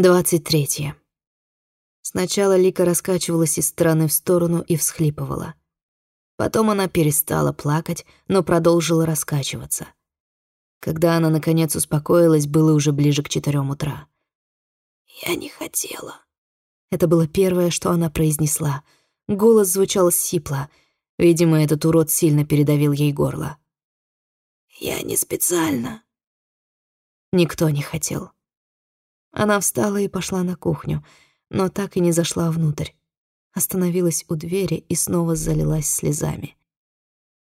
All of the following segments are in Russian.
Двадцать третье. Сначала Лика раскачивалась из стороны в сторону и всхлипывала. Потом она перестала плакать, но продолжила раскачиваться. Когда она, наконец, успокоилась, было уже ближе к четырем утра. «Я не хотела». Это было первое, что она произнесла. Голос звучал сипло. Видимо, этот урод сильно передавил ей горло. «Я не специально». Никто не хотел. Она встала и пошла на кухню, но так и не зашла внутрь остановилась у двери и снова залилась слезами.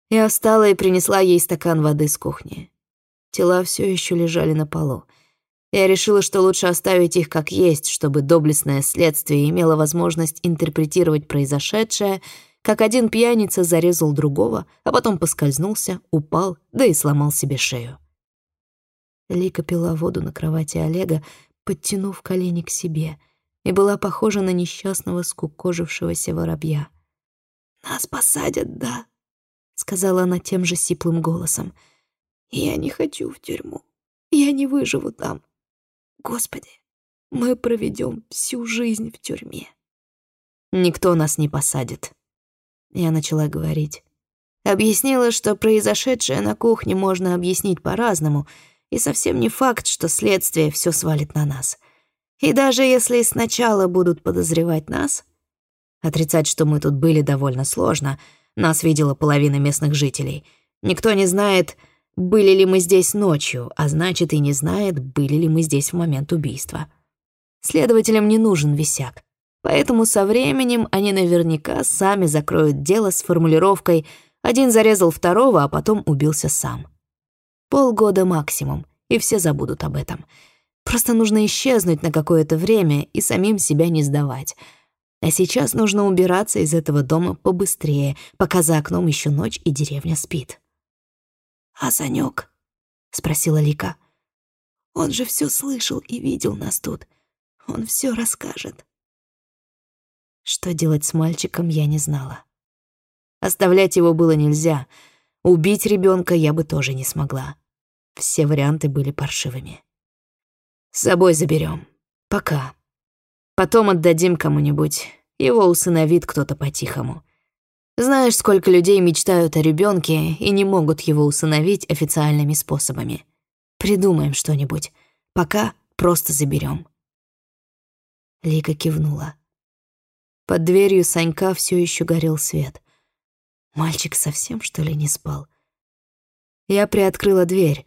Я встала и принесла ей стакан воды с кухни. Тела все еще лежали на полу. Я решила, что лучше оставить их как есть, чтобы доблестное следствие имело возможность интерпретировать произошедшее, как один пьяница зарезал другого, а потом поскользнулся, упал, да и сломал себе шею. Лика пила воду на кровати Олега, подтянув колени к себе — и была похожа на несчастного скукожившегося воробья. «Нас посадят, да?» — сказала она тем же сиплым голосом. «Я не хочу в тюрьму. Я не выживу там. Господи, мы проведем всю жизнь в тюрьме». «Никто нас не посадит», — я начала говорить. Объяснила, что произошедшее на кухне можно объяснить по-разному, и совсем не факт, что следствие все свалит на нас. И даже если сначала будут подозревать нас, отрицать, что мы тут были, довольно сложно. Нас видела половина местных жителей. Никто не знает, были ли мы здесь ночью, а значит и не знает, были ли мы здесь в момент убийства. Следователям не нужен висяк. Поэтому со временем они наверняка сами закроют дело с формулировкой «один зарезал второго, а потом убился сам». Полгода максимум, и все забудут об этом — Просто нужно исчезнуть на какое-то время и самим себя не сдавать. А сейчас нужно убираться из этого дома побыстрее, пока за окном еще ночь и деревня спит. «А Санёк?» — спросила Лика. «Он же все слышал и видел нас тут. Он все расскажет». Что делать с мальчиком, я не знала. Оставлять его было нельзя. Убить ребенка я бы тоже не смогла. Все варианты были паршивыми. С собой заберем. Пока. Потом отдадим кому-нибудь. Его усыновит кто-то по-тихому. Знаешь, сколько людей мечтают о ребенке и не могут его усыновить официальными способами. Придумаем что-нибудь. Пока просто заберем. Лика кивнула. Под дверью Санька все еще горел свет. Мальчик совсем, что ли, не спал? Я приоткрыла дверь.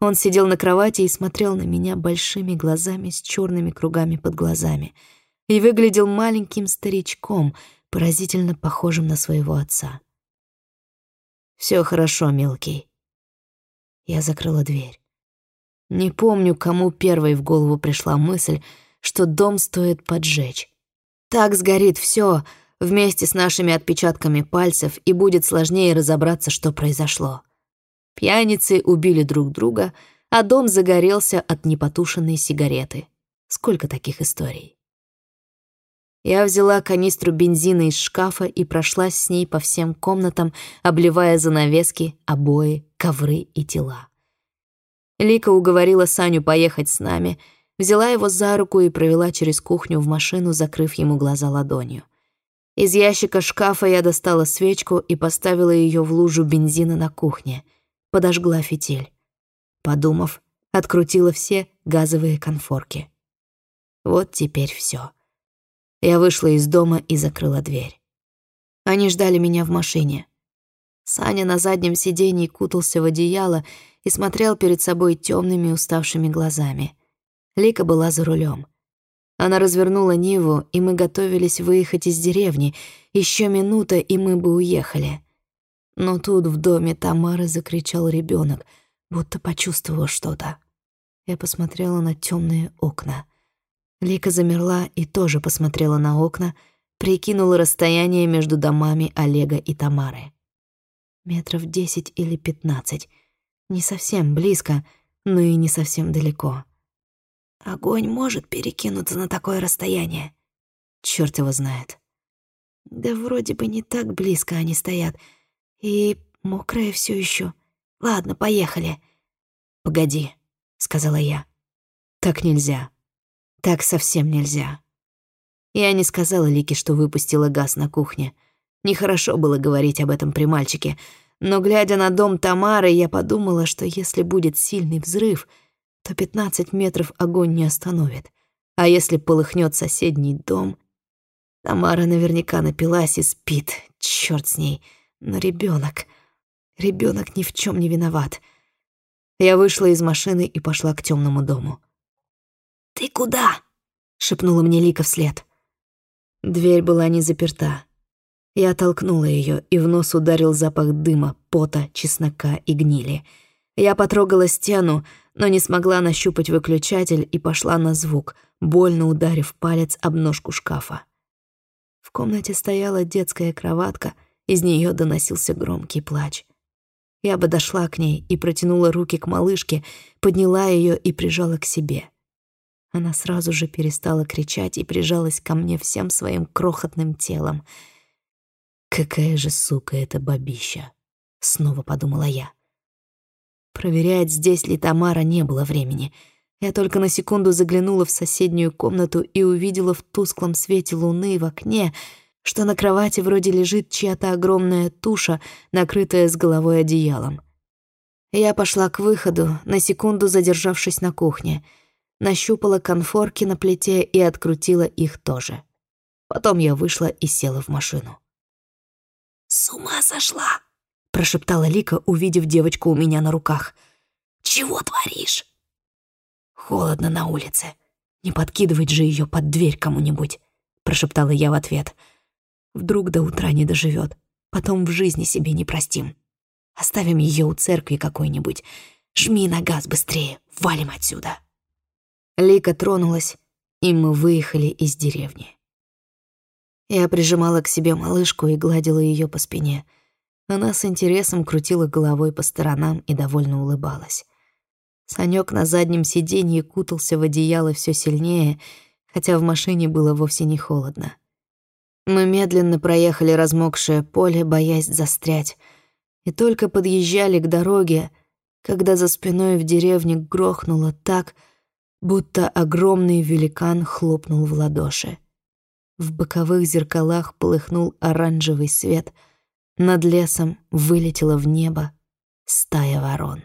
Он сидел на кровати и смотрел на меня большими глазами с черными кругами под глазами и выглядел маленьким старичком, поразительно похожим на своего отца. Все хорошо, мелкий». Я закрыла дверь. Не помню, кому первой в голову пришла мысль, что дом стоит поджечь. Так сгорит все вместе с нашими отпечатками пальцев, и будет сложнее разобраться, что произошло. Пьяницы убили друг друга, а дом загорелся от непотушенной сигареты. Сколько таких историй? Я взяла канистру бензина из шкафа и прошлась с ней по всем комнатам, обливая занавески, обои, ковры и тела. Лика уговорила Саню поехать с нами, взяла его за руку и провела через кухню в машину, закрыв ему глаза ладонью. Из ящика шкафа я достала свечку и поставила ее в лужу бензина на кухне — подожгла фитиль. Подумав, открутила все газовые конфорки. Вот теперь все. Я вышла из дома и закрыла дверь. Они ждали меня в машине. Саня на заднем сиденье кутался в одеяло и смотрел перед собой темными уставшими глазами. Лика была за рулем. Она развернула Ниву, и мы готовились выехать из деревни. Еще минута, и мы бы уехали. Но тут в доме Тамары закричал ребенок, будто почувствовал что-то. Я посмотрела на темные окна. Лика замерла и тоже посмотрела на окна, прикинула расстояние между домами Олега и Тамары. Метров десять или пятнадцать. Не совсем близко, но и не совсем далеко. Огонь может перекинуться на такое расстояние. Чёрт его знает. Да вроде бы не так близко они стоят — и мокрая все еще. Ладно, поехали. Погоди, сказала я. Так нельзя. Так совсем нельзя. Я не сказала Лике, что выпустила газ на кухне. Нехорошо было говорить об этом при мальчике, но, глядя на дом Тамары, я подумала, что если будет сильный взрыв, то 15 метров огонь не остановит. А если полыхнет соседний дом... Тамара наверняка напилась и спит, черт с ней. Но ребенок, ребенок ни в чем не виноват. Я вышла из машины и пошла к темному дому. «Ты куда?» — шепнула мне Лика вслед. Дверь была не заперта. Я толкнула ее, и в нос ударил запах дыма, пота, чеснока и гнили. Я потрогала стену, но не смогла нащупать выключатель и пошла на звук, больно ударив палец об ножку шкафа. В комнате стояла детская кроватка, из нее доносился громкий плач. Я подошла к ней и протянула руки к малышке, подняла ее и прижала к себе. Она сразу же перестала кричать и прижалась ко мне всем своим крохотным телом. «Какая же сука эта бабища!» — снова подумала я. Проверять, здесь ли Тамара, не было времени. Я только на секунду заглянула в соседнюю комнату и увидела в тусклом свете луны в окне, что на кровати вроде лежит чья-то огромная туша, накрытая с головой одеялом. Я пошла к выходу, на секунду задержавшись на кухне — нащупала конфорки на плите и открутила их тоже. Потом я вышла и села в машину. «С ума сошла!» — прошептала Лика, увидев девочку у меня на руках. «Чего творишь?» «Холодно на улице. Не подкидывать же ее под дверь кому-нибудь», — прошептала я в ответ. «Вдруг до утра не доживет. Потом в жизни себе не простим. Оставим ее у церкви какой-нибудь. Жми на газ быстрее, валим отсюда». Лика тронулась, и мы выехали из деревни. Я прижимала к себе малышку и гладила ее по спине. Она с интересом крутила головой по сторонам и довольно улыбалась. Санёк на заднем сиденье кутался в одеяло все сильнее, хотя в машине было вовсе не холодно. Мы медленно проехали размокшее поле, боясь застрять, и только подъезжали к дороге, когда за спиной в деревне грохнуло так, будто огромный великан хлопнул в ладоши. В боковых зеркалах полыхнул оранжевый свет, над лесом вылетела в небо стая ворон.